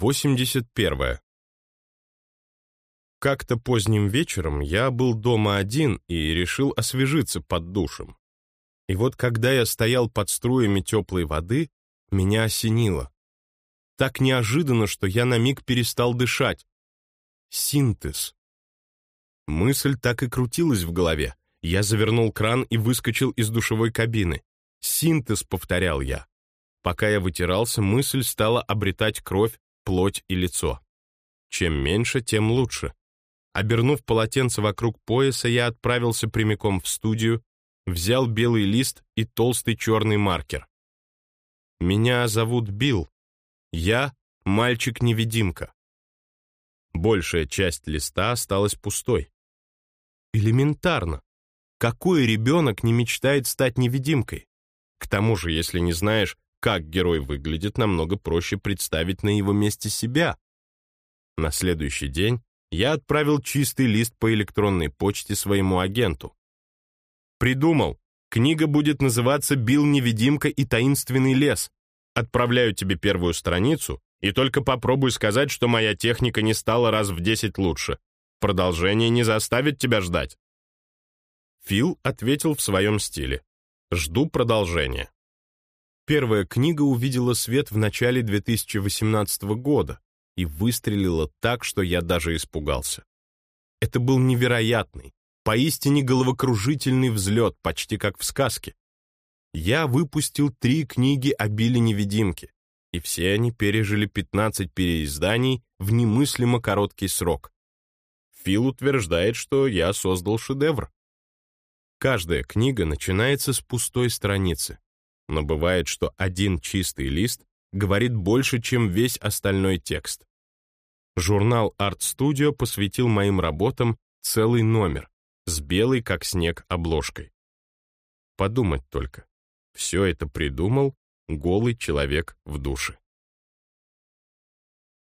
81. Как-то поздним вечером я был дома один и решил освежиться под душем. И вот когда я стоял под струями теплой воды, меня осенило. Так неожиданно, что я на миг перестал дышать. Синтез. Мысль так и крутилась в голове. Я завернул кран и выскочил из душевой кабины. «Синтез», — повторял я. Пока я вытирался, мысль стала обретать кровь, плоть и лицо. Чем меньше, тем лучше. Обернув полотенце вокруг пояса, я отправился прямиком в студию, взял белый лист и толстый черный маркер. Меня зовут Билл. Я мальчик-невидимка. Большая часть листа осталась пустой. Элементарно. Какой ребенок не мечтает стать невидимкой? К тому же, если не знаешь, как герой выглядит, намного проще представить на его месте себя. На следующий день я отправил чистый лист по электронной почте своему агенту. Придумал. Книга будет называться «Бил невидимка и таинственный лес». Отправляю тебе первую страницу, и только попробуй сказать, что моя техника не стала раз в десять лучше. Продолжение не заставит тебя ждать. Фил ответил в своем стиле. Жду продолжения. Первая книга увидела свет в начале 2018 года и выстрелила так, что я даже испугался. Это был невероятный, поистине головокружительный взлет, почти как в сказке. Я выпустил три книги о Билле-невидимке, и все они пережили 15 переизданий в немыслимо короткий срок. Фил утверждает, что я создал шедевр. Каждая книга начинается с пустой страницы, но бывает, что один чистый лист говорит больше, чем весь остальной текст. Журнал Art Studio посвятил моим работам целый номер с белой, как снег, обложкой. Подумать только, все это придумал голый человек в душе.